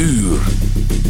uur.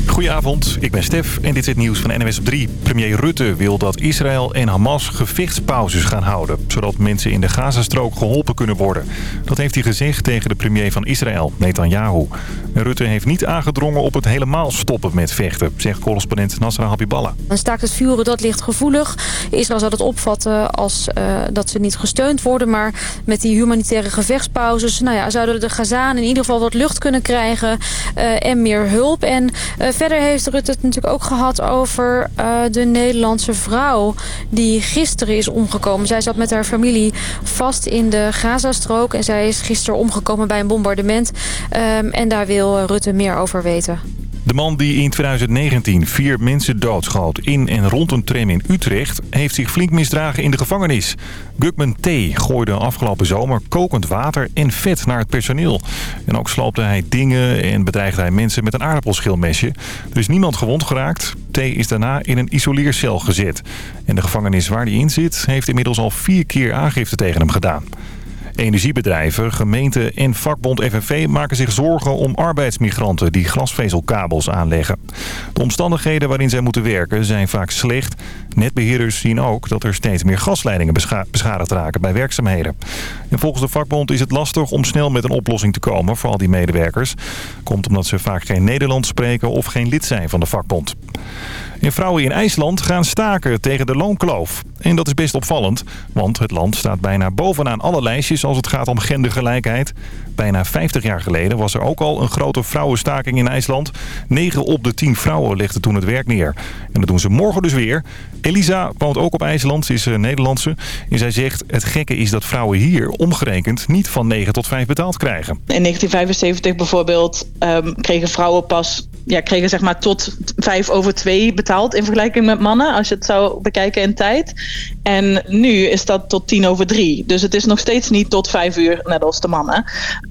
Goedenavond, ik ben Stef en dit is het nieuws van NWS op 3. Premier Rutte wil dat Israël en Hamas gevechtspauzes gaan houden... zodat mensen in de Gazastrook geholpen kunnen worden. Dat heeft hij gezegd tegen de premier van Israël, Netanyahu. Rutte heeft niet aangedrongen op het helemaal stoppen met vechten... zegt correspondent Nasra Habiballah. Een staakt het vuren, dat ligt gevoelig. Israël zal het opvatten als uh, dat ze niet gesteund worden... maar met die humanitaire gevechtspauzes... Nou ja, zouden de Gazaan in ieder geval wat lucht kunnen krijgen... Uh, en meer hulp. En uh, verder heeft Rutte het natuurlijk ook gehad over uh, de Nederlandse vrouw... die gisteren is omgekomen. Zij zat met haar familie vast in de Gazastrook... en zij is gisteren omgekomen bij een bombardement. Um, en daar wil Rutte meer over weten. De man die in 2019 vier mensen doodschoot in en rond een tram in Utrecht... heeft zich flink misdragen in de gevangenis. Gugman T. gooide afgelopen zomer kokend water en vet naar het personeel. En ook sloopte hij dingen en bedreigde hij mensen met een aardappelschilmesje. Er is niemand gewond geraakt. T. is daarna in een isoleercel gezet. En de gevangenis waar hij in zit heeft inmiddels al vier keer aangifte tegen hem gedaan. Energiebedrijven, gemeenten en vakbond FNV maken zich zorgen om arbeidsmigranten die glasvezelkabels aanleggen. De omstandigheden waarin zij moeten werken zijn vaak slecht. Netbeheerders zien ook dat er steeds meer gasleidingen bescha beschadigd raken bij werkzaamheden. En volgens de vakbond is het lastig om snel met een oplossing te komen voor al die medewerkers. Komt omdat ze vaak geen Nederlands spreken of geen lid zijn van de vakbond. En vrouwen in IJsland gaan staken tegen de loonkloof. En dat is best opvallend, want het land staat bijna bovenaan alle lijstjes als het gaat om gendergelijkheid. Bijna 50 jaar geleden was er ook al een grote vrouwenstaking in IJsland. 9 op de 10 vrouwen legden toen het werk neer. En dat doen ze morgen dus weer. Elisa woont ook op IJsland, ze is uh, Nederlandse. En zij zegt, het gekke is dat vrouwen hier omgerekend niet van 9 tot 5 betaald krijgen. In 1975 bijvoorbeeld um, kregen vrouwen pas ja, kregen zeg maar tot 5 over 2 betaald in vergelijking met mannen, als je het zou bekijken in tijd. En nu is dat tot 10 over 3. Dus het is nog steeds niet tot 5 uur, net als de mannen.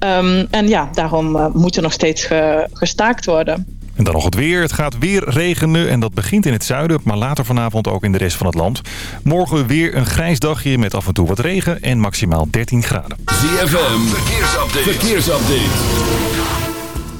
Um, en ja, daarom uh, moet er nog steeds ge, gestaakt worden. En dan nog het weer. Het gaat weer regenen en dat begint in het zuiden, maar later vanavond ook in de rest van het land. Morgen weer een grijs dagje met af en toe wat regen en maximaal 13 graden. ZFM, verkeersupdate. verkeersupdate.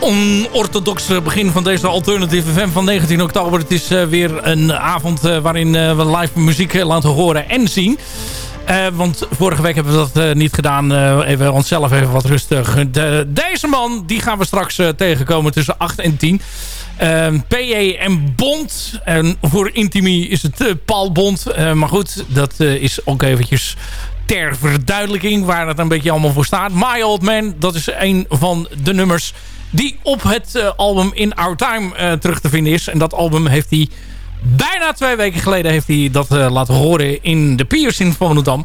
Onorthodoxe begin van deze Alternative FM van 19 oktober. Het is weer een avond waarin we live muziek laten horen en zien. want vorige week hebben we dat niet gedaan. even onszelf even wat rustig. deze man, die gaan we straks tegenkomen tussen 8 en 10. Uh, PJ en Bond. En voor Intimi is het Paul Bond. Maar goed, dat is ook eventjes ter verduidelijking waar het een beetje allemaal voor staat. My Old Man, dat is een van de nummers die op het album In Our Time terug te vinden is. En dat album heeft hij bijna twee weken geleden heeft hij dat laten horen in de Piers in Volendam.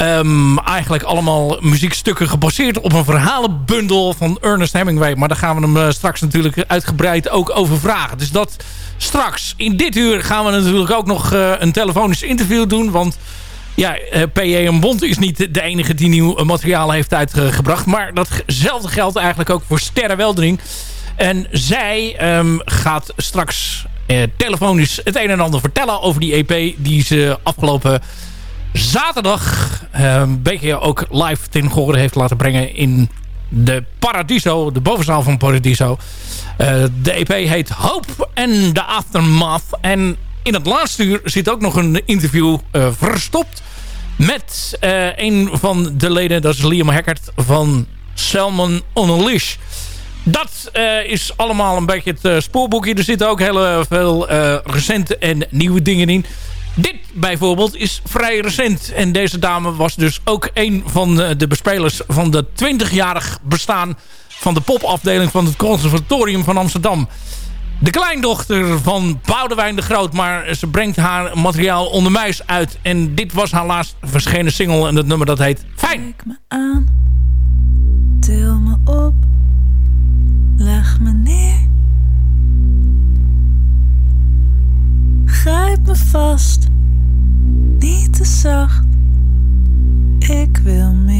Um, eigenlijk allemaal muziekstukken gebaseerd op een verhalenbundel van Ernest Hemingway. Maar daar gaan we hem straks natuurlijk uitgebreid ook over vragen. Dus dat straks. In dit uur gaan we natuurlijk ook nog een telefonisch interview doen. Want ja, uh, P.J. en Bond is niet de enige die nieuw materiaal heeft uitgebracht. Maar datzelfde geldt eigenlijk ook voor Sterre Weldering. En zij um, gaat straks telefonisch het een en ander vertellen over die EP die ze afgelopen zaterdag eh, een beetje ook live ten gehore heeft laten brengen in de Paradiso, de bovenzaal van Paradiso. Uh, de EP heet Hope and the Aftermath. En in het laatste uur zit ook nog een interview uh, verstopt met uh, een van de leden, dat is Liam Hackert van Salmon on a Leash. Dat is allemaal een beetje het spoorboekje. Er zitten ook heel veel recente en nieuwe dingen in. Dit bijvoorbeeld is vrij recent. En deze dame was dus ook een van de bespelers van de 20-jarig bestaan van de popafdeling van het Conservatorium van Amsterdam. De kleindochter van Boudewijn de Groot, maar ze brengt haar materiaal onder muis uit. En dit was haar laatst verschenen single en het nummer dat heet Fijn. Kijk me aan, til me op, leg me neer. Grijp me vast, niet te zacht. Ik wil meer.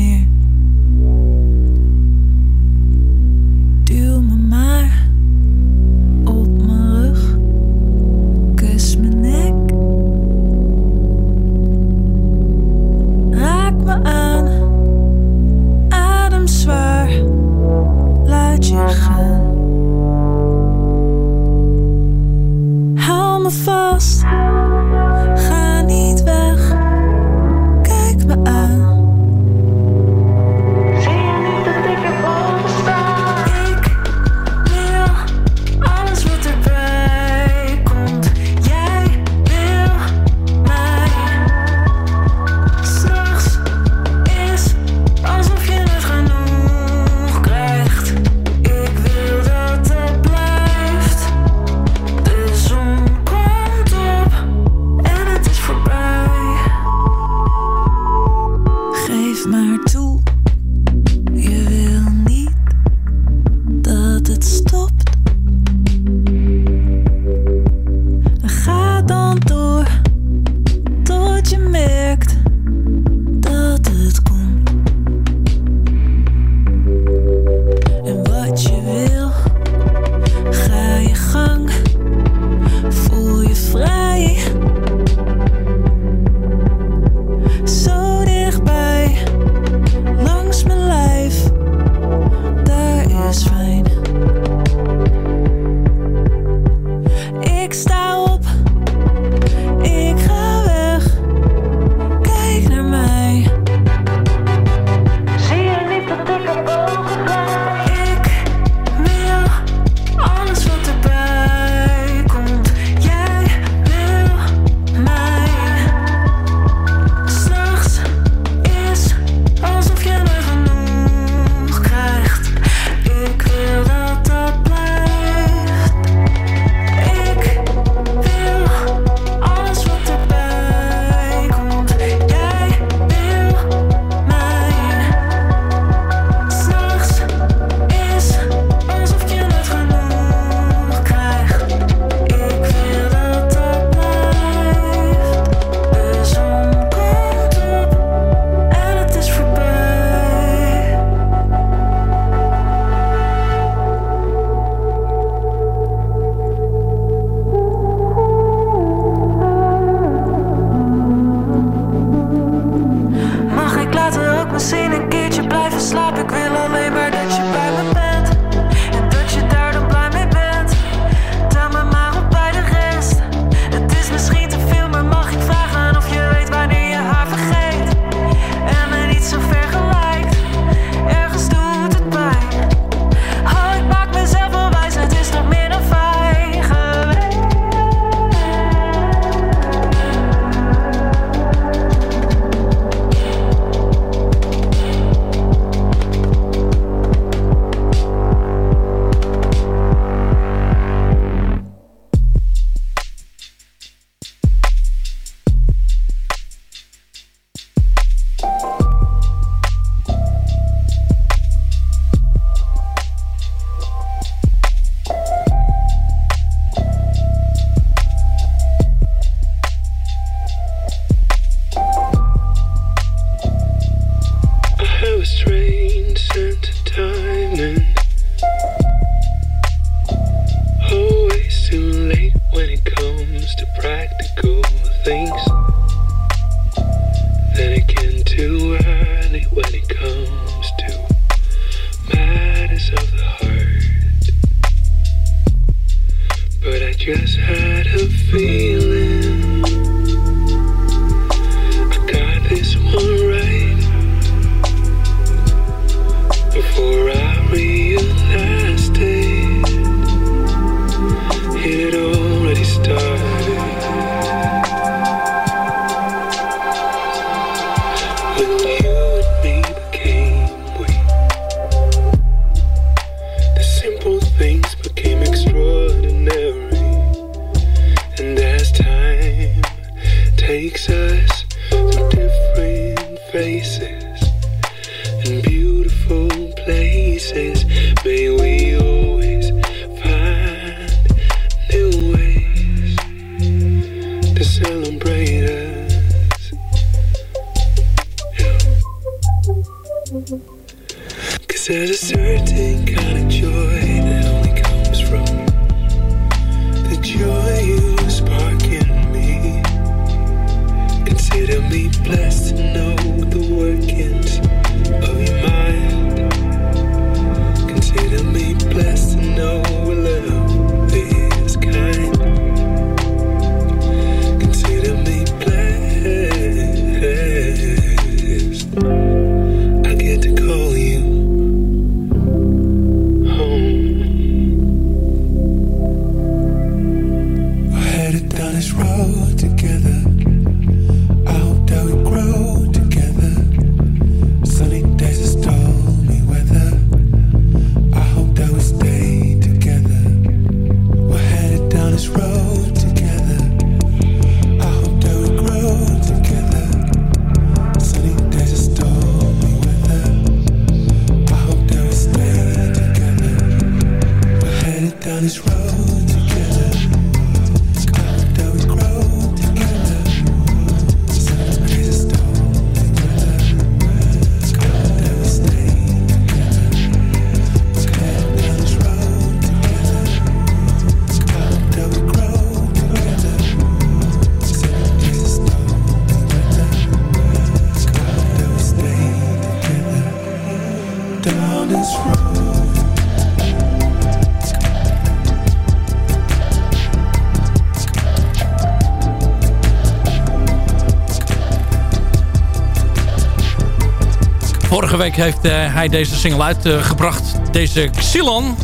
Vorige week heeft eh, hij deze single uitgebracht. deze Xylon.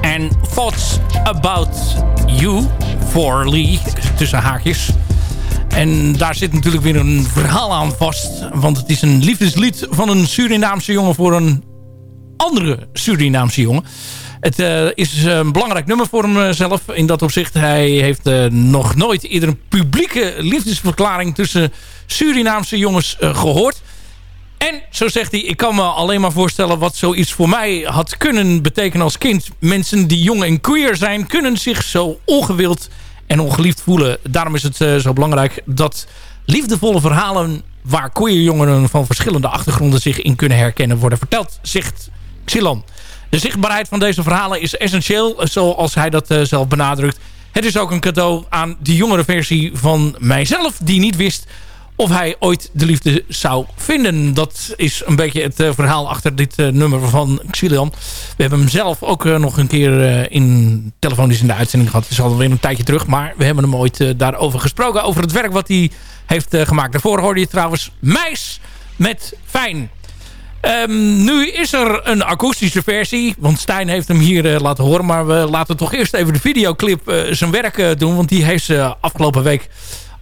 En Thoughts About You. For Lee. Tussen haakjes. En daar zit natuurlijk weer een verhaal aan vast. Want het is een liefdeslied van een Surinaamse jongen voor een andere Surinaamse jongen. Het eh, is een belangrijk nummer voor hemzelf. In dat opzicht, hij heeft eh, nog nooit eerder een publieke liefdesverklaring tussen Surinaamse jongens eh, gehoord. En zo zegt hij, ik kan me alleen maar voorstellen wat zoiets voor mij had kunnen betekenen als kind. Mensen die jong en queer zijn, kunnen zich zo ongewild en ongeliefd voelen. Daarom is het eh, zo belangrijk dat liefdevolle verhalen waar queer jongeren van verschillende achtergronden zich in kunnen herkennen worden verteld, zegt Xilon. De zichtbaarheid van deze verhalen is essentieel, zoals hij dat eh, zelf benadrukt. Het is ook een cadeau aan die jongere versie van mijzelf... die niet wist of hij ooit de liefde zou vinden. Dat is een beetje het eh, verhaal achter dit eh, nummer van Xilian. We hebben hem zelf ook eh, nog een keer in telefonisch in de uitzending gehad. Het is alweer een tijdje terug, maar we hebben hem ooit daarover gesproken. Over het werk wat hij heeft gemaakt. Daarvoor hoorde je trouwens Meis met Fijn. Ehm, nu is er een akoestische versie. Want Stijn heeft hem hier laten horen. Maar we laten toch eerst even de videoclip zijn werk doen. Want die heeft ze afgelopen week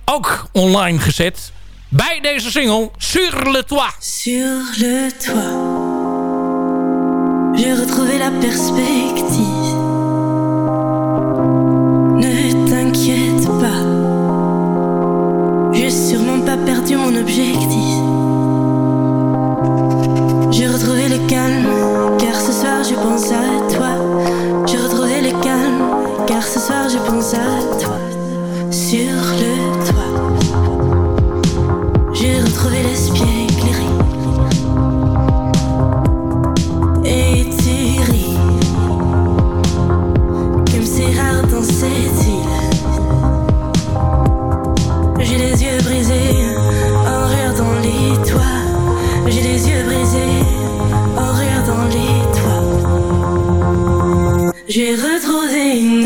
ook online gezet. Bij deze single Sur le toit. Sur le toit, j'ai retrouvé la perspective. Ne t'inquiète pas, j'ai sûrement pas perdu mon objectif. J'ai retrouvé le calme, car ce soir je pense à toi. J'ai retrouvé le calme, car ce soir je pense à toi. Sur le J'ai les yeux brisés, en regardant les toits. J'ai retrouvé une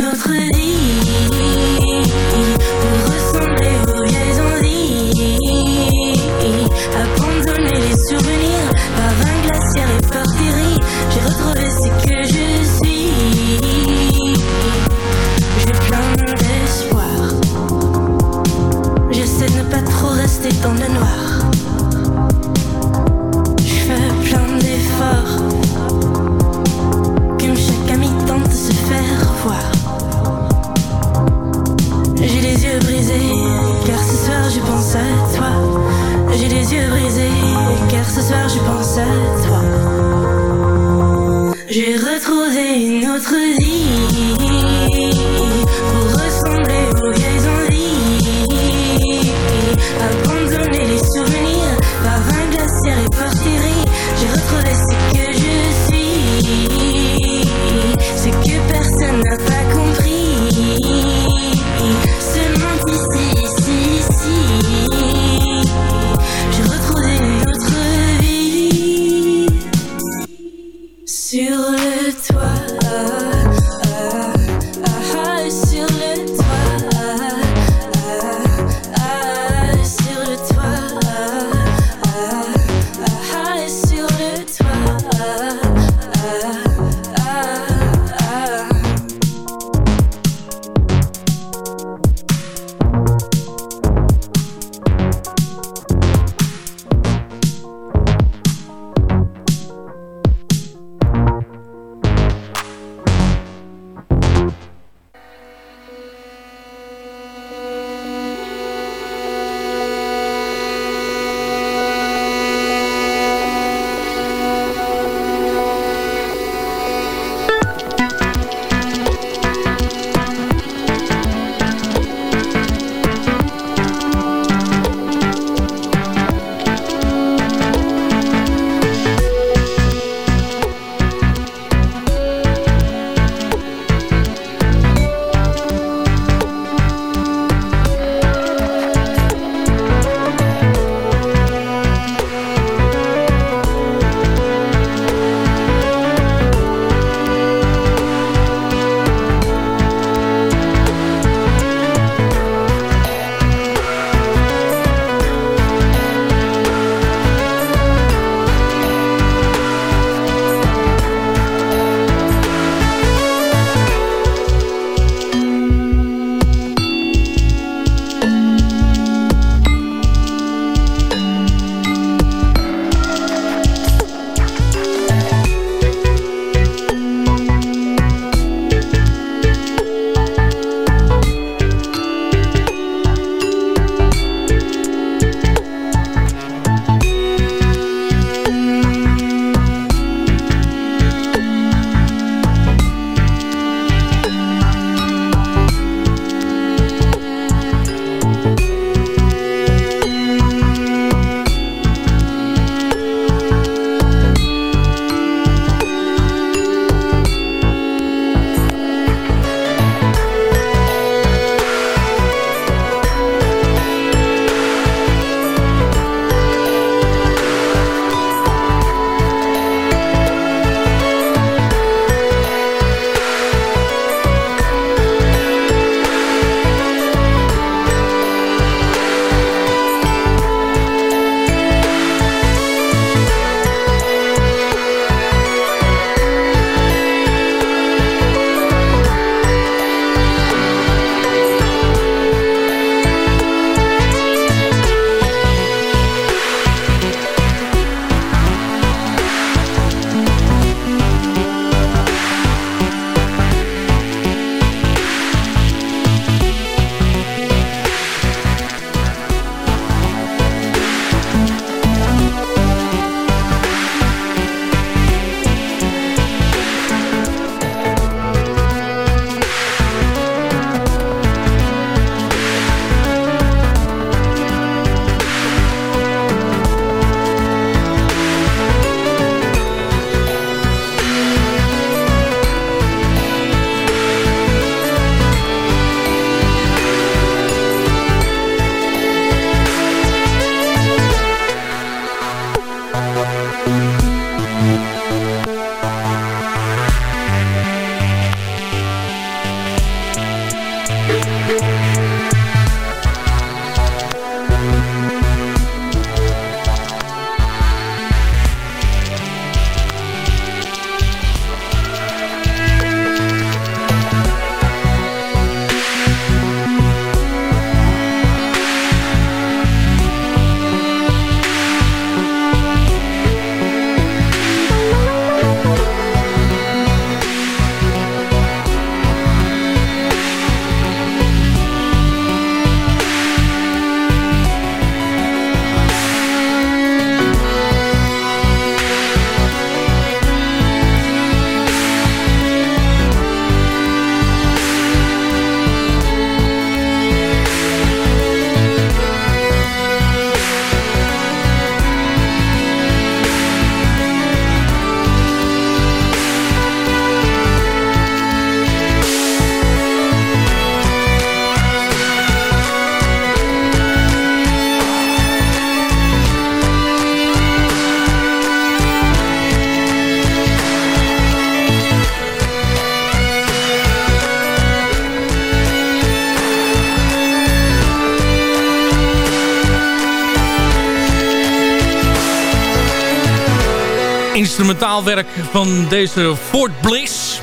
instrumentaalwerk van deze Fort Bliss.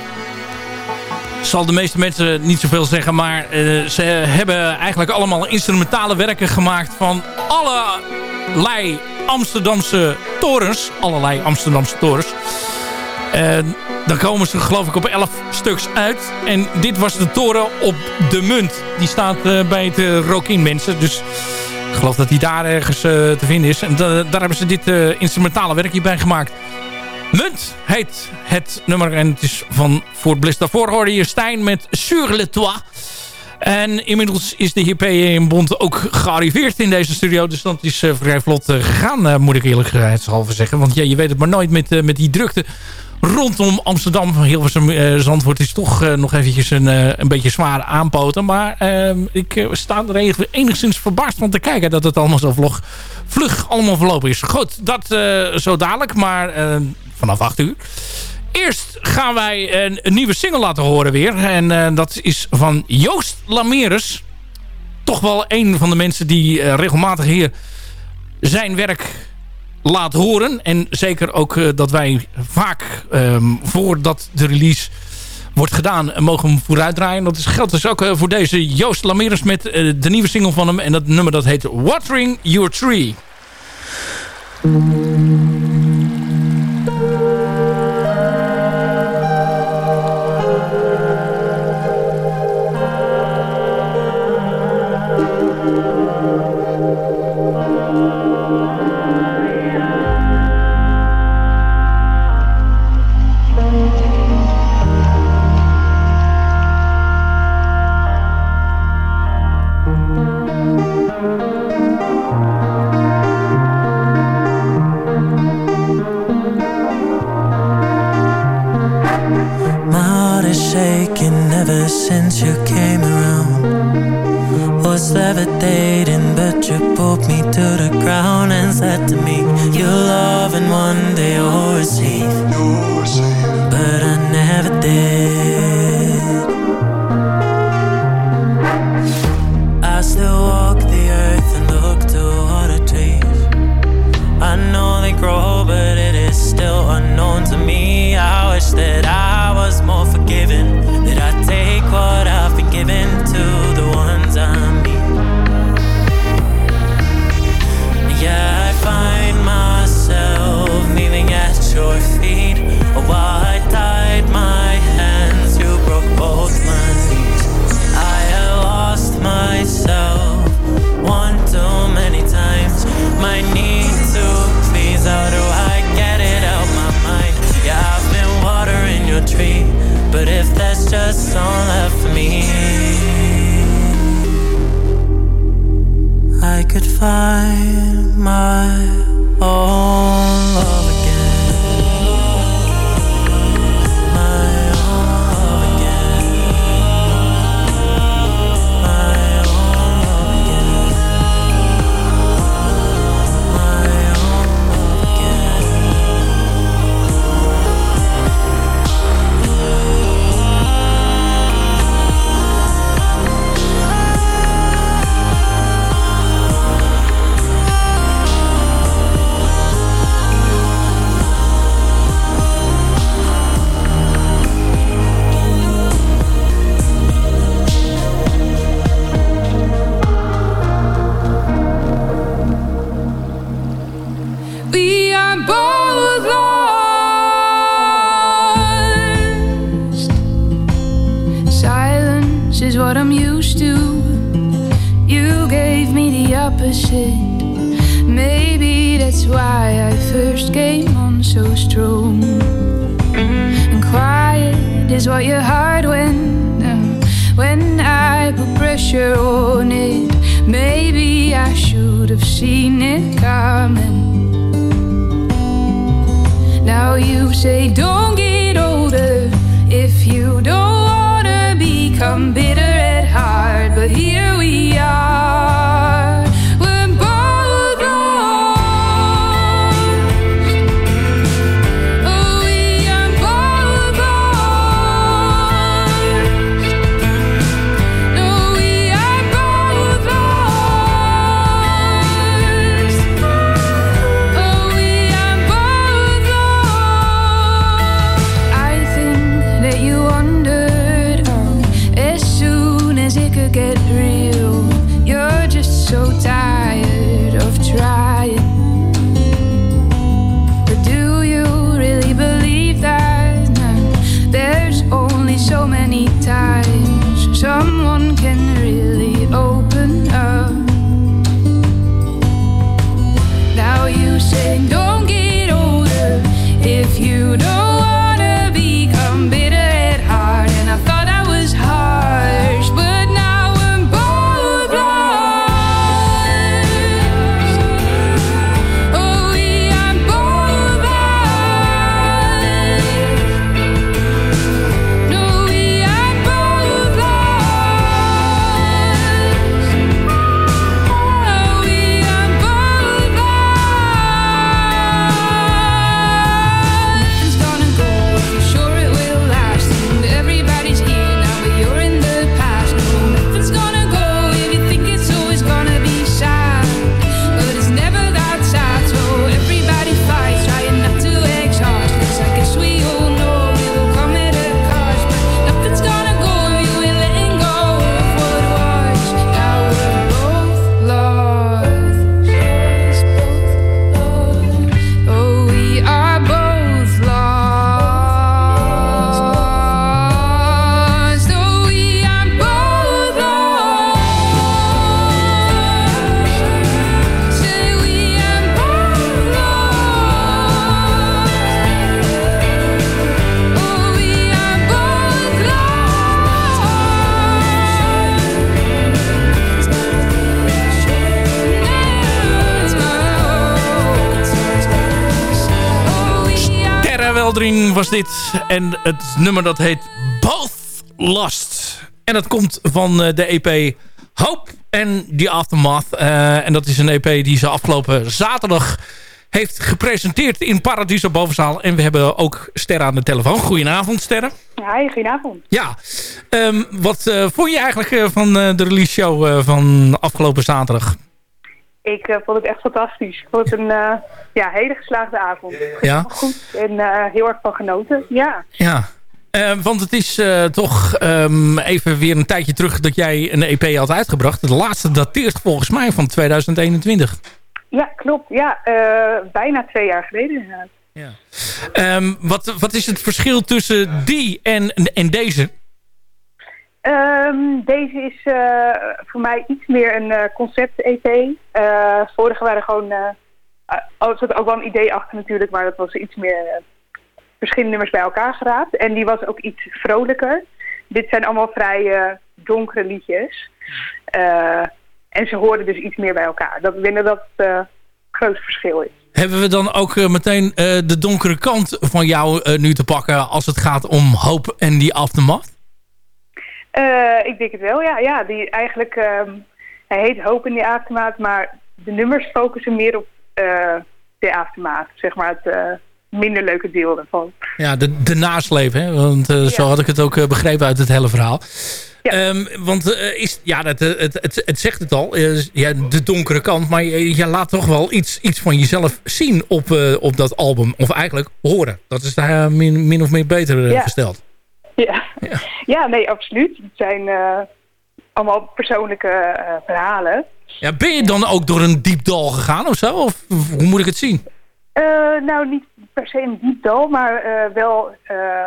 Zal de meeste mensen niet zoveel zeggen, maar uh, ze hebben eigenlijk allemaal instrumentale werken gemaakt van allerlei Amsterdamse torens. Allerlei Amsterdamse torens. Uh, dan komen ze geloof ik op 11 stuks uit. En dit was de toren op de munt. Die staat uh, bij het uh, Rokin mensen. Dus ik geloof dat die daar ergens te vinden is. En daar hebben ze dit instrumentale werkje bij gemaakt. Munt heet het nummer en het is van Fort Bliss. Daarvoor hoorde je Stijn met Sur le Toit. En inmiddels is de in Bond ook gearriveerd in deze studio. Dus dat is uh, vrij vlot uh, gegaan, uh, moet ik eerlijkheidshalve zeggen. Want ja, je weet het maar nooit met, met die drukte rondom Amsterdam. Hilversum Zandvoort is toch nog eventjes een, een beetje zwaar aanpoten. Maar ik sta er enigszins verbaasd van te kijken dat het allemaal zo vlog, vlug allemaal verlopen is. Goed, dat zo dadelijk. Maar vanaf 8 uur. Eerst gaan wij een, nieuwe single laten horen weer. En uh, dat is van Joost Lameres. Toch wel een van de mensen die uh, regelmatig hier zijn werk laat horen. En zeker ook uh, dat wij vaak um, voordat de release wordt gedaan, mogen hem vooruit. Dat geldt dus ook voor deze Joost Lameres met de nieuwe single van hem. En dat nummer dat heet Watering Your Tree. far. Was dit. En het nummer dat heet Both Lost. En dat komt van eh, de EP Hope and the Aftermath. Eh, en dat is een EP die ze afgelopen zaterdag heeft gepresenteerd in Paradiso Bovenzaal. En we hebben ook Sterre aan de telefoon. Goedenavond, Sterre. Hi, goedenavond. Ja, ehm, wat eh, vond je eigenlijk van de release show van afgelopen zaterdag? Ik eh, vond het echt fantastisch. Ik vond het een eh, ja, hele geslaagde avond. Ja? Goed en eh, heel erg van genoten. Ja. Ja, Eh, want het is toch ehm, even weer een tijdje terug dat jij een EP had uitgebracht. De laatste dateert volgens mij van 2021. ja, klopt. Ja, bijna twee jaar geleden inderdaad. Ehm, wat, wat is het verschil tussen die en, en deze? Ehm, deze is eh, voor mij iets meer een eh, concept-EP. Eh, vorige waren gewoon... oh, er zat ook wel een idee achter natuurlijk, maar dat was iets meer verschillende nummers bij elkaar geraapt. En die was ook iets vrolijker. Dit zijn allemaal vrij donkere liedjes. En ze hoorden dus iets meer bij elkaar. Dat, ik dat grootste verschil is. Hebben we dan ook meteen de donkere kant van jou nu te pakken... als het gaat om hoop en die aftermath? Eh, ik denk het wel, ja. ja die eigenlijk, ehm, hij heet Hoop in de Aftermaat, maar de nummers focussen meer op eh, de aftermaat. Zeg maar het eh, minder leuke deel daarvan. Ja, de, de nasleep, hè? Want zo had ik het ook begrepen uit het hele verhaal. Ehm, want is, ja, het, het, het, het zegt het al, ja, de donkere kant. Maar je, je laat toch wel iets, iets van jezelf zien op, op dat album. Of eigenlijk horen. Dat is daar min, min of meer beter Ja. gesteld. Ja. Ja. Nee, absoluut. Het zijn eh, allemaal persoonlijke eh, verhalen. Ja, ben je dan ook door een diep dal gegaan of zo? Of hoe moet ik het zien? Eh, nou, niet per se een diep dal, maar wel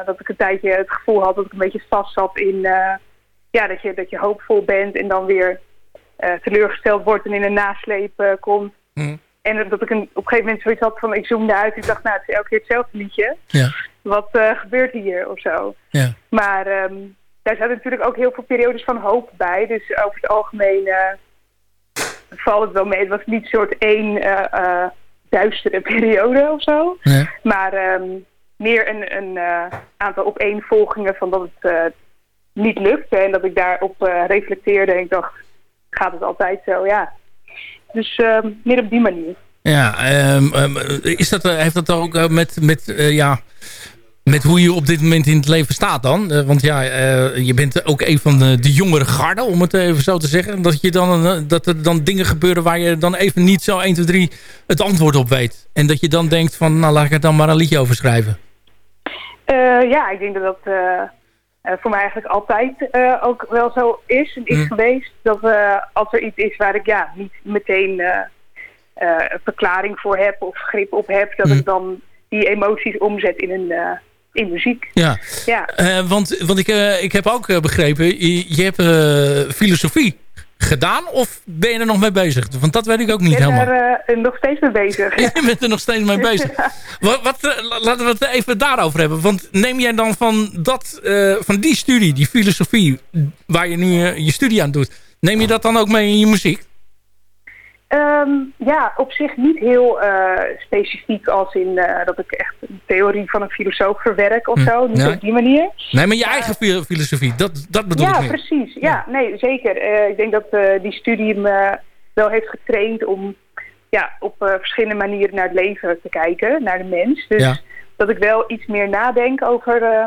dat ik een tijdje het gevoel had dat ik een beetje vast zat in, ja, dat, je, dat je hoopvol bent en dan weer teleurgesteld wordt en in een nasleep komt. Mhm. En dat ik een, op een gegeven moment zoiets had van, ik zoomde uit ik dacht, nou, het is elke keer hetzelfde liedje. Ja. Wat eh, gebeurt hier of zo? Ja. Maar ehm, daar zaten natuurlijk ook heel veel periodes van hoop bij. Dus over het algemeen eh, valt het wel mee. Het was niet een soort één eh, duistere periode of zo. Ja. Maar ehm, meer een, een aantal opeenvolgingen van dat het niet lukte. En dat ik daarop reflecteerde en ik dacht, gaat het altijd zo? Ja. Dus ehm, meer op die manier. Ja, ehm, ehm, is dat, eh, heeft dat ook eh, met, met, eh, ja, met hoe je op dit moment in het leven staat dan? Want ja, je bent ook een van de, de jongere garden, om het even zo te zeggen. Dat, je dan, dat er dan dingen gebeuren waar je dan even niet zo 1, 2, 3 het antwoord op weet. En dat je dan denkt van, nou laat ik er dan maar een liedje over schrijven. Ja, ik denk dat dat voor mij eigenlijk altijd ook wel zo is en is Mm. geweest. Dat als er iets is waar ik ja, niet meteen een verklaring voor heb of grip op heb, dat Mm. ik dan die emoties omzet in, een, eh, in muziek. Ja, Ja. Eh, want, want ik, eh, ik heb ook eh, begrepen, je, je hebt eh, filosofie gedaan of ben je er nog mee bezig? Want dat weet ik ook niet Ik ben helemaal. daar eh, nog steeds mee bezig. Ja. Je bent er nog steeds mee bezig. Wat, wat, eh, la- laten we het even daarover hebben. Want neem jij dan van, dat, eh, van die studie, die filosofie, waar je nu eh, je studie aan doet, neem je dat dan ook mee in je muziek? Ehm, ja, op zich niet heel eh, specifiek als in eh, dat ik echt een theorie van een filosoof verwerk of Hm, zo. Niet op die manier. Nee, maar je eigen fi- filosofie, dat, dat bedoel ja, ik meer. precies. Ja, nee, zeker. Eh, ik denk dat eh, die studie me wel heeft getraind om ja, op eh, verschillende manieren naar het leven te kijken, naar de mens. Dus Ja. dat ik wel iets meer nadenk over, eh,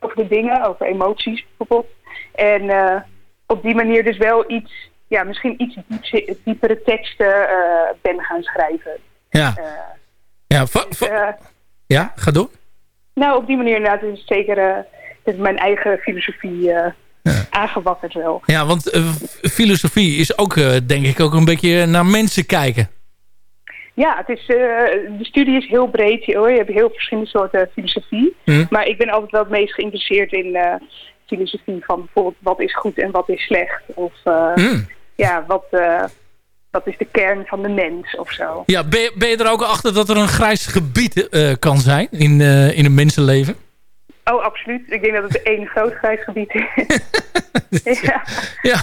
over de dingen, over emoties bijvoorbeeld. En eh, op die manier dus wel iets, ja, misschien iets diep- diepere teksten eh, ben gaan schrijven. Ja, Eh, ja, va- eh, ja ga door. nou, op die manier inderdaad is het zeker is mijn eigen filosofie eh aangewakkerd wel. Ja, want filosofie is ook, denk ik, ook een beetje naar mensen kijken. Ja, het is, de studie is heel breed hoor. Je hebt heel verschillende soorten filosofie. Hm. Maar ik ben altijd wel het meest geïnteresseerd in filosofie van bijvoorbeeld wat is goed en wat is slecht. Of Hm. Ja, wat, wat is de kern van de mens of zo. Ja, ben je, ben je er ook achter dat er een grijs gebied eh, kan zijn in, eh, in een mensenleven? Oh, absoluut. Ik denk dat het één groot grijs gebied is. ja. Ja,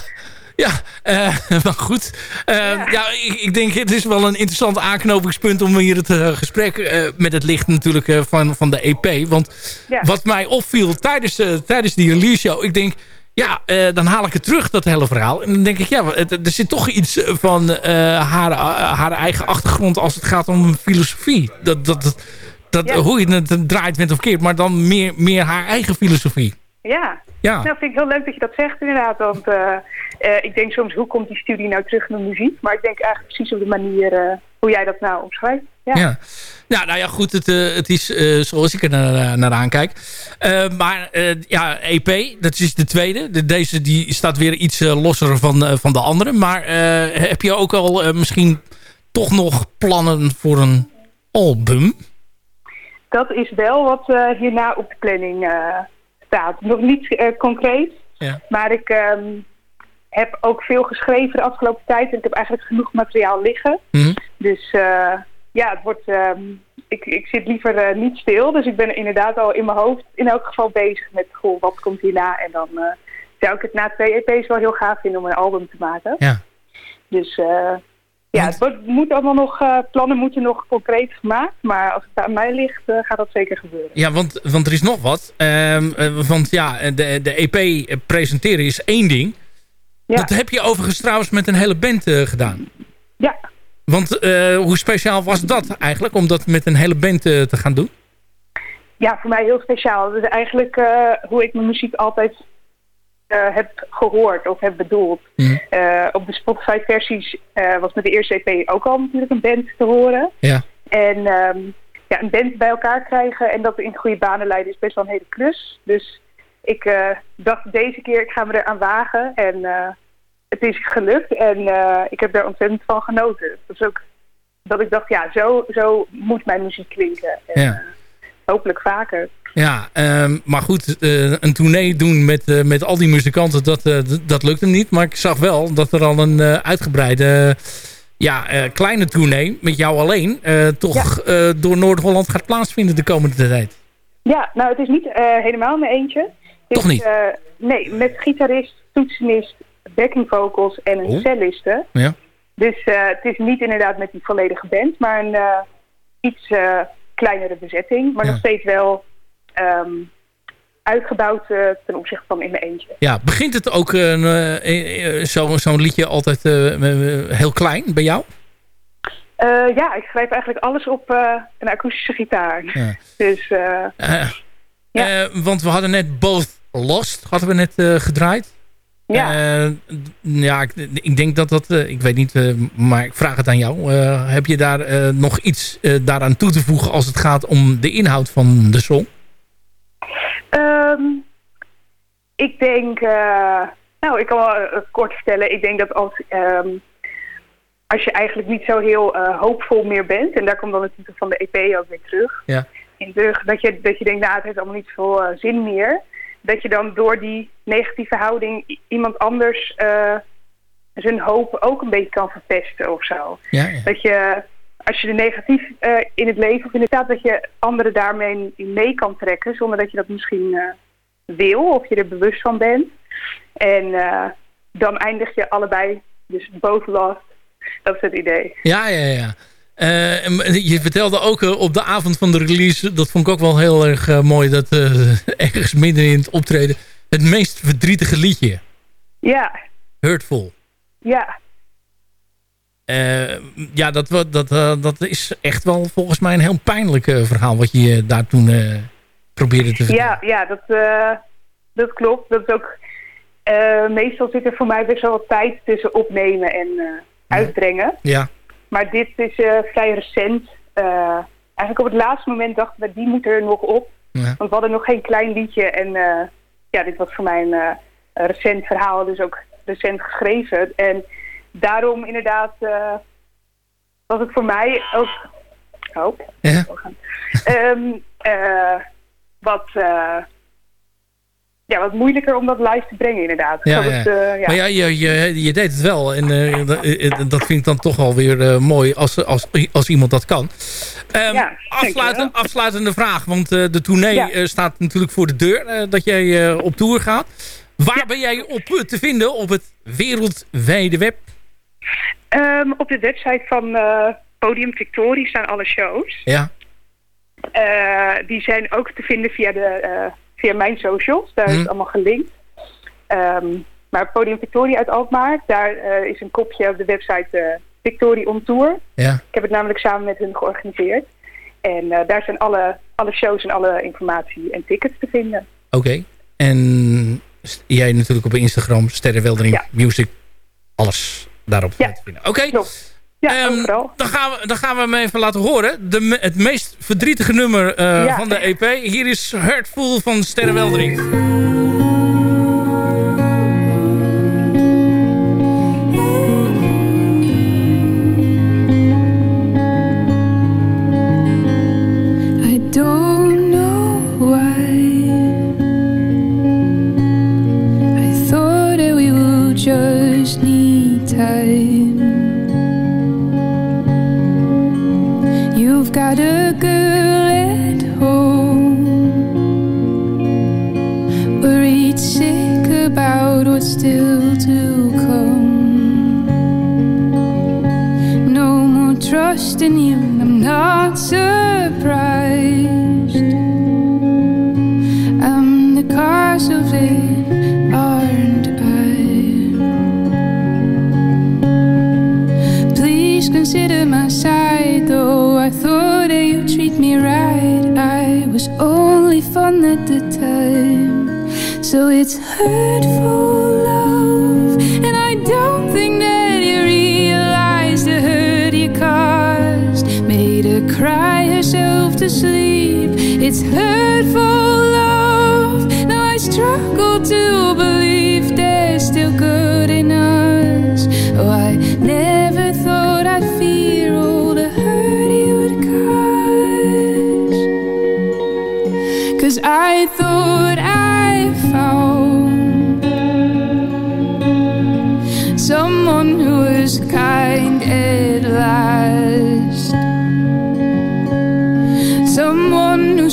ja maar goed. Ja. ik, ik denk het is wel een interessant aanknopingspunt om hier het gesprek met het licht natuurlijk van, van de EP. Want Ja. wat mij opviel tijdens, tijdens die release show, ik denk... Ja, eh, dan haal ik het terug, dat hele verhaal. En dan denk ik, ja, er zit toch iets van eh, haar, eh, haar eigen achtergrond als het gaat om filosofie. Dat, dat, dat, dat Ja. hoe je het draait bent of keert, maar dan meer, meer haar eigen filosofie. Ja. Ja. Nou, vind ik heel leuk dat je dat zegt inderdaad. Want eh, eh, ik denk soms, hoe komt die studie nou terug naar muziek? Maar ik denk eigenlijk precies op de manier eh, hoe jij dat nou omschrijft. Ja. Ja. Ja, nou ja, goed. Het, eh, het is eh, zoals ik er naar, naar aankijk. Eh, maar eh, ja, EP, dat is de tweede. De, deze die staat weer iets eh, losser van, eh, van de andere. Maar eh, heb je ook al eh, misschien toch nog plannen voor een album? Dat is wel wat eh, hierna op de planning eh, staat. Nog niet eh, concreet, Ja. maar ik ehm, heb ook veel geschreven de afgelopen tijd. En ik heb eigenlijk genoeg materiaal liggen. Mhm. Dus eh, ja, het wordt, ehm, ik, ik zit liever eh, niet stil. Dus ik ben inderdaad al in mijn hoofd in elk geval bezig met goh, wat komt hierna. En dan eh, zou ik het na twee EP's wel heel gaaf vinden om een album te maken. Ja. Dus ja, het wordt, moet allemaal nog, eh, plannen moeten nog concreet gemaakt. Maar als het aan mij ligt, gaat dat zeker gebeuren. Ja, want, want er is nog wat. Ehm, eh, want ja, de, de EP presenteren is één ding. Ja. Dat heb je overigens trouwens met een hele band gedaan. Ja, Want eh, hoe speciaal was dat eigenlijk om dat met een hele band eh, te gaan doen? ja, voor mij heel speciaal. Dat is eigenlijk eh, hoe ik mijn muziek altijd heb gehoord of heb bedoeld. Mhm. Op de Spotify-versies was met de eerste EP ook al natuurlijk een band te horen. Ja. En ehm, ja, een band bij elkaar krijgen en dat in goede banen leiden is best wel een hele klus. Dus ik dacht deze keer, ik ga me eraan wagen. En het is gelukt en eh, ik heb daar ontzettend van genoten. Dat is ook dat ik dacht, ja, zo, zo moet mijn muziek klinken. En, Ja. eh, hopelijk vaker. Ja, ehm, maar goed, eh, een tournee doen met, met al die muzikanten, dat, d- dat lukt hem niet. Maar ik zag wel dat er al een uitgebreide, ja, kleine tournee met jou alleen... toch door Noord-Holland gaat plaatsvinden de komende tijd. Ja, nou het is niet helemaal mijn eentje. Het Toch is, niet? nee, met gitarist, toetsenist, backing vocals en een Oh. celliste. Ja. Dus eh, het is niet inderdaad met die volledige band, maar een eh, iets eh, kleinere bezetting. Maar Ja. nog steeds wel ehm, uitgebouwd ten opzichte van in mijn eentje. Ja, begint het ook zo- zo'n liedje altijd heel klein bij jou? Ja, ik schrijf eigenlijk alles op een akoestische gitaar. Ja. Dus Ja. want we hadden net Both Lost, hadden we net gedraaid. Ja. Eh, ja, ik, ik denk dat dat... eh, ik weet niet, eh, maar ik vraag het aan jou. Eh, heb je daar eh, nog iets eh, daaraan toe te voegen... als het gaat om de inhoud van de song? Ehm, ik denk, eh, nou, ik kan wel kort vertellen. Ik denk dat als, ehm, als je eigenlijk niet zo heel eh, hoopvol meer bent, en daar komt dan de titel van de EP ook weer terug, Ja. in terug dat, je, dat je denkt, nou, het heeft allemaal niet veel zin meer, dat je dan door die negatieve houding iemand anders eh, zijn hoop ook een beetje kan verpesten of zo. Ja, ja. Dat je, als je er negatief eh, in het leven of in de staat, dat je anderen daarmee mee kan trekken, zonder dat je dat misschien eh, wil of je er bewust van bent. En dan eindig je allebei, dus both lost. Dat is het idee. Ja, ja, ja. Eh, je vertelde ook eh, op de avond van de release... dat vond ik ook wel heel erg eh, mooi... dat ergens midden in het optreden... het meest verdrietige liedje, Ja, Hurtful... ja, ja, dat, dat, dat is echt wel volgens mij een heel pijnlijk verhaal... wat je daar toen probeerde te vertellen. ja, ja dat, dat klopt. Dat is ook, meestal zit er voor mij best wel wat tijd tussen opnemen en uitbrengen. Ja, Maar dit is eh, vrij recent. Eh, eigenlijk op het laatste moment dachten we, die moet er nog op. ja. Want we hadden nog geen klein liedje. En eh, ja, dit was voor mij een recent verhaal, dus ook recent geschreven. En daarom inderdaad was het voor mij ook... Oh, Ja. Eh, wat, eh, ja, wat moeilijker om dat live te brengen inderdaad. Ja, Dat ja. het, eh, ja. Maar ja, je, je, je deed het wel. En eh, dat, eh, dat vind ik dan toch wel weer mooi als, als, als iemand dat kan. Ja, afsluiten, dankjewel. afsluitende vraag. Want de tournee staat natuurlijk voor de deur. dat jij op tour gaat. Waar ben jij op te vinden op het wereldwijde web? Ehm, op de website van Podium Victorie staan alle shows. Ja, die zijn ook te vinden via, de, via mijn socials. Daar is Hm. het allemaal gelinkt. Ehm, maar Podium Victorie uit Alkmaar, daar eh, is een kopje op de website eh, Victorie on Tour. ja. Ik heb het namelijk samen met hun georganiseerd. En eh, daar zijn alle, alle shows en alle informatie en tickets te vinden. Oké. En jij natuurlijk op Instagram, Sterrenweldering Ja. Music. Alles daarop Ja. te vinden. Oké. Ja, Ehm, dan, gaan we, dan gaan we hem even laten horen. De, het meest verdrietige nummer eh, Ja. van de EP. Hier is Hurtful van Sterrenweldering. I don't know why. I thought that we would just need time. You've got a girl at home, worried sick about what's still to come. No more trust in you. I'm not surprised. So it's hurtful love, and I don't think that you realize the hurt you caused. Made her cry herself to sleep. It's hurtful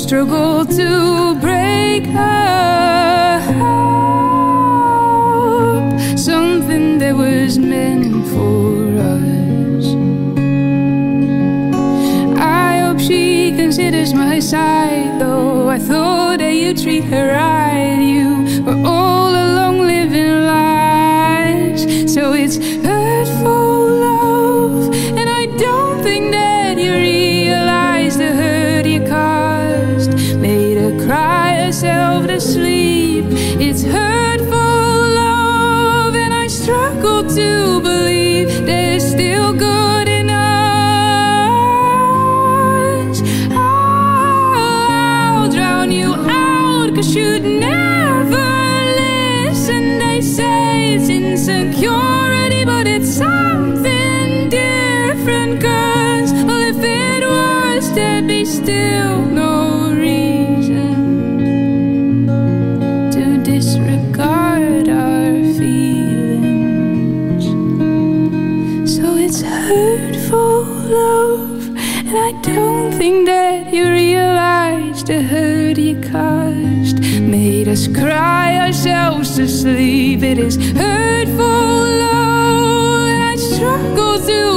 struggle to break her up. Something that was meant for us. I hope she considers my side, though I thought that you treat her right. sleep. It's her. us cry ourselves to sleep. It is hurtful love that struggles to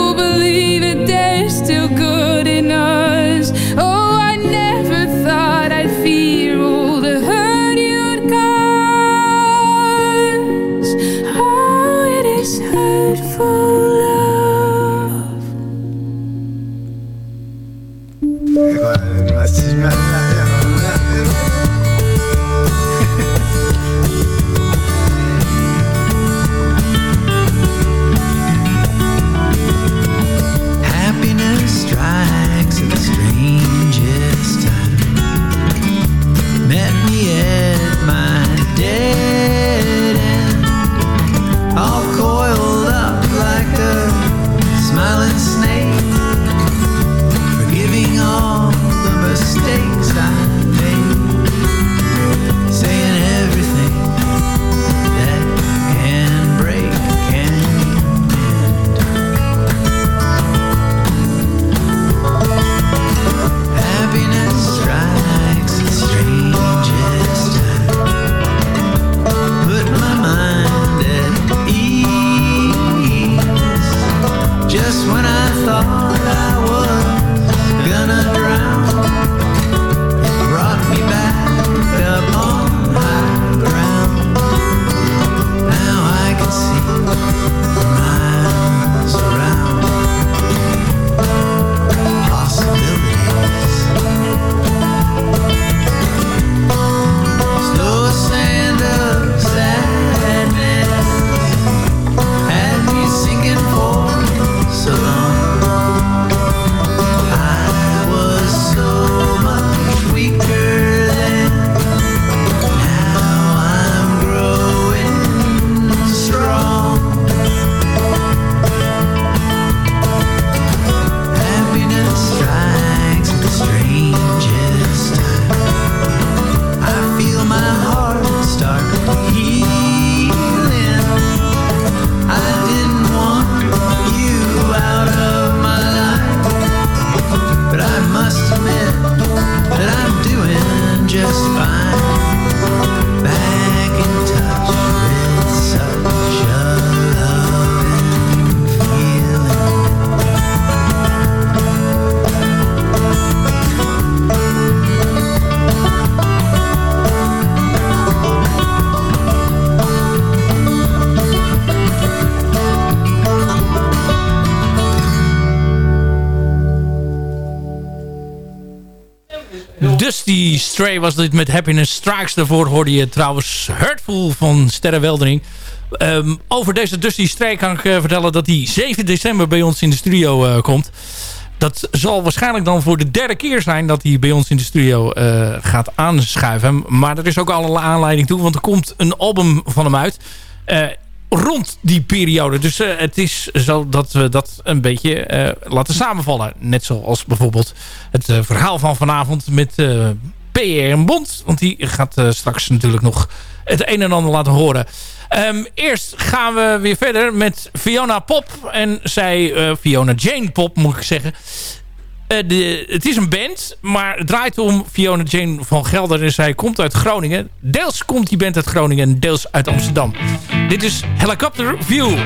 Dusty Stray was dit met Happiness Strikes. Daarvoor hoorde je trouwens Hurtful van Sterre Weldering. Ehm, over deze Dusty Stray kan ik eh, vertellen dat hij 7 december bij ons in de studio eh, komt. Dat zal waarschijnlijk dan voor de derde keer zijn dat hij bij ons in de studio eh, gaat aanschuiven. Maar er is ook alle aanleiding toe, want er komt een album van hem uit rond die periode. Dus eh, het is zo dat we dat een beetje eh, laten samenvallen. Net zoals bijvoorbeeld het eh, verhaal van vanavond met PR Bond. Want die gaat straks natuurlijk nog het een en ander laten horen. Ehm, eerst gaan we weer verder met Fiona Pop. En zij, Fiona Jane Pop moet ik zeggen. Eh, het is een band, maar het draait om Fiona Jane van Gelder. En zij komt uit Groningen. Deels komt die band uit Groningen en deels uit Amsterdam. Dit is Helicopter View.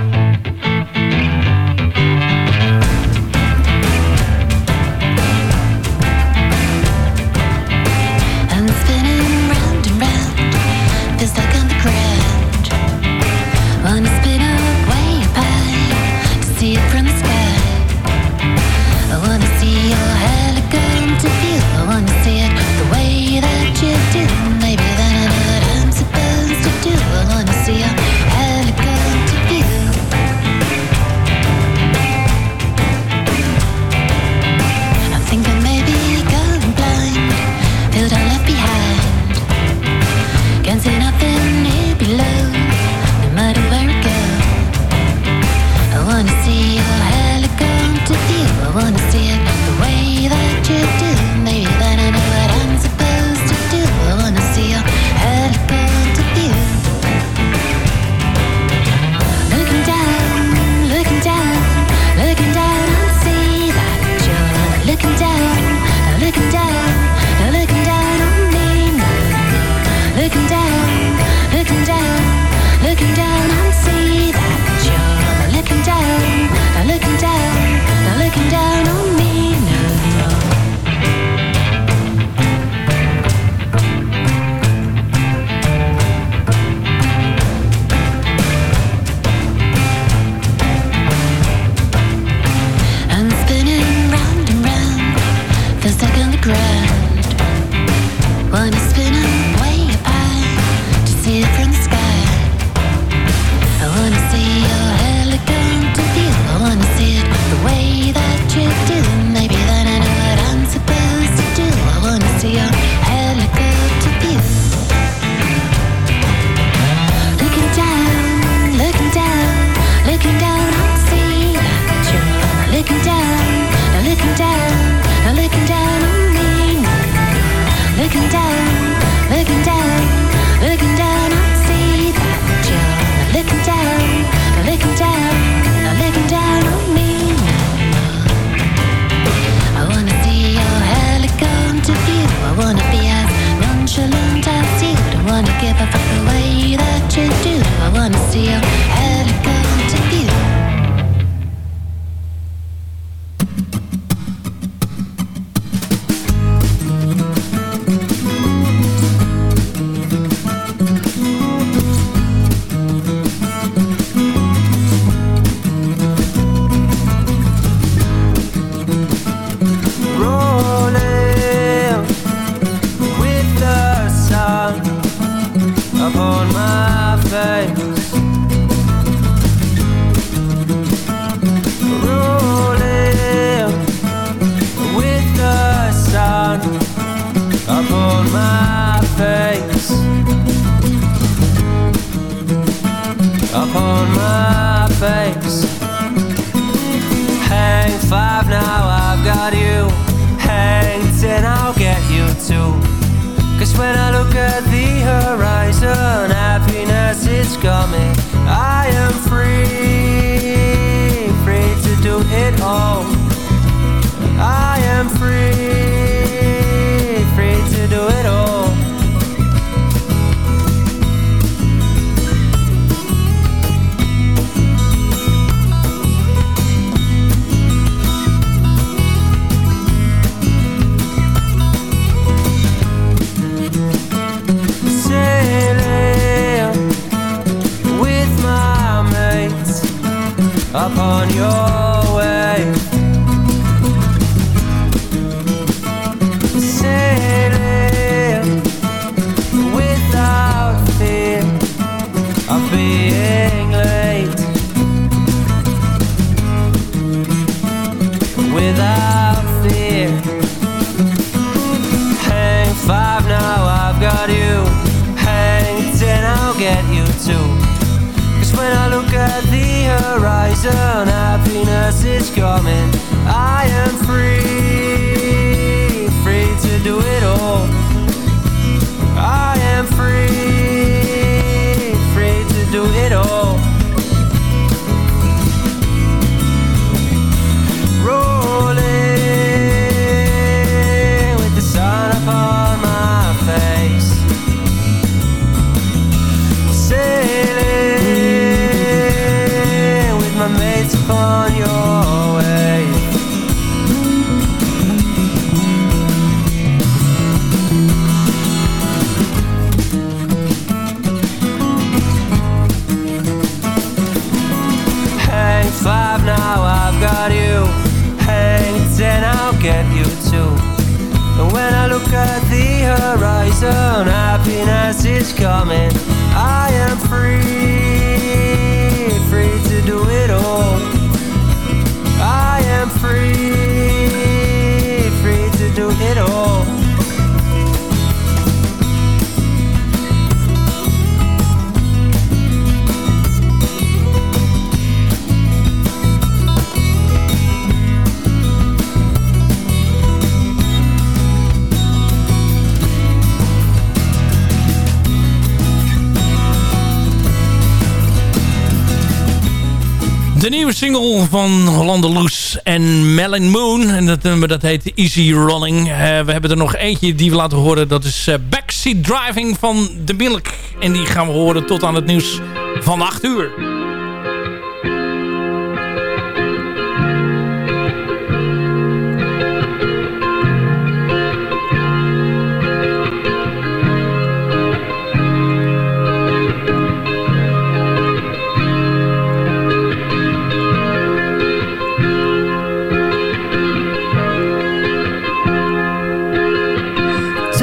van Landeloes en Melon Moon. En dat nummer dat heet Easy Rolling. Eh, we hebben er nog eentje die we laten horen. Dat is eh, Backseat Driving van de Milk. En die gaan we horen tot aan het nieuws van 8 uur.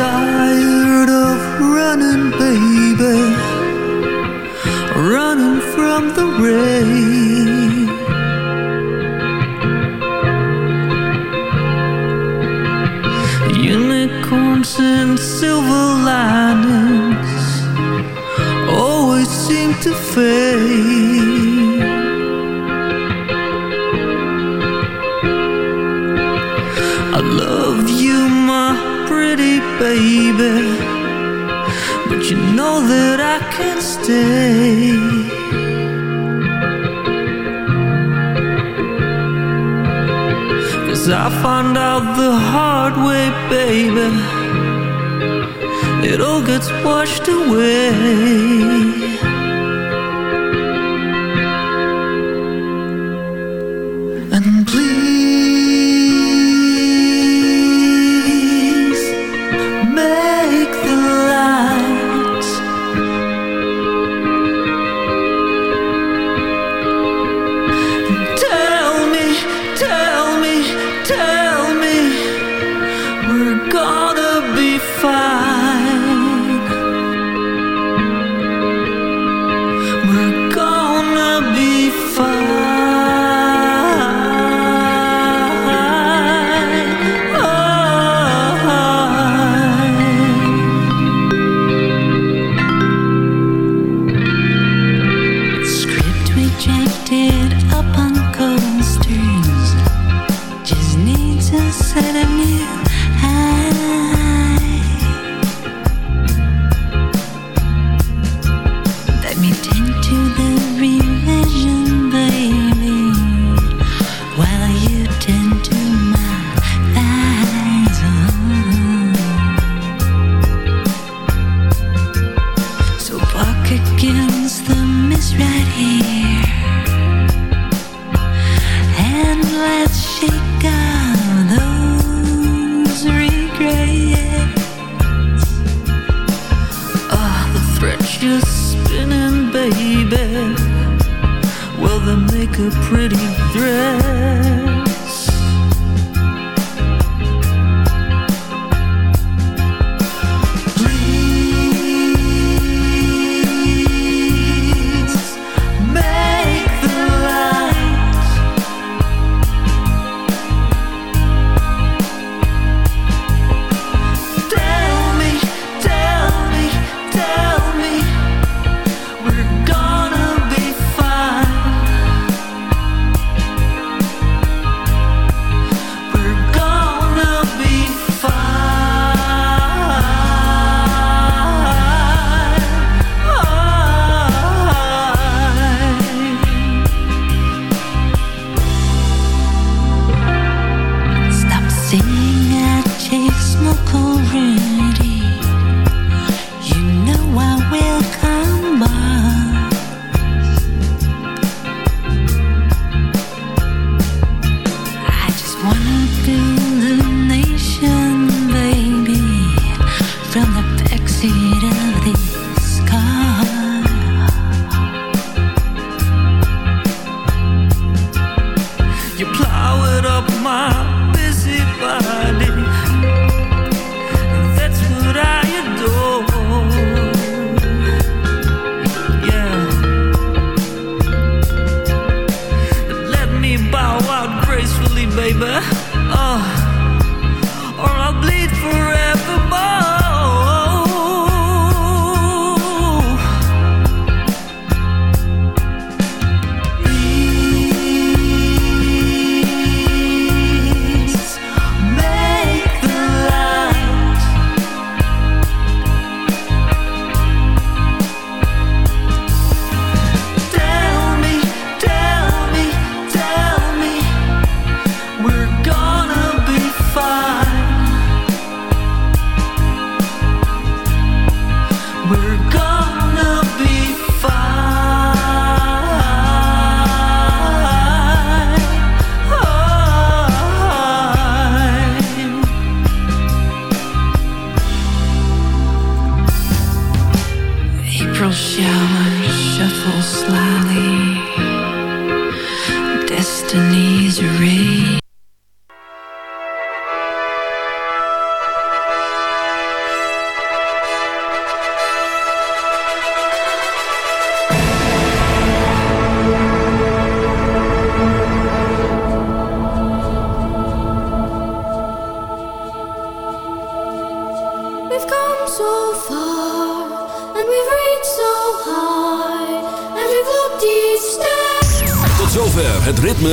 die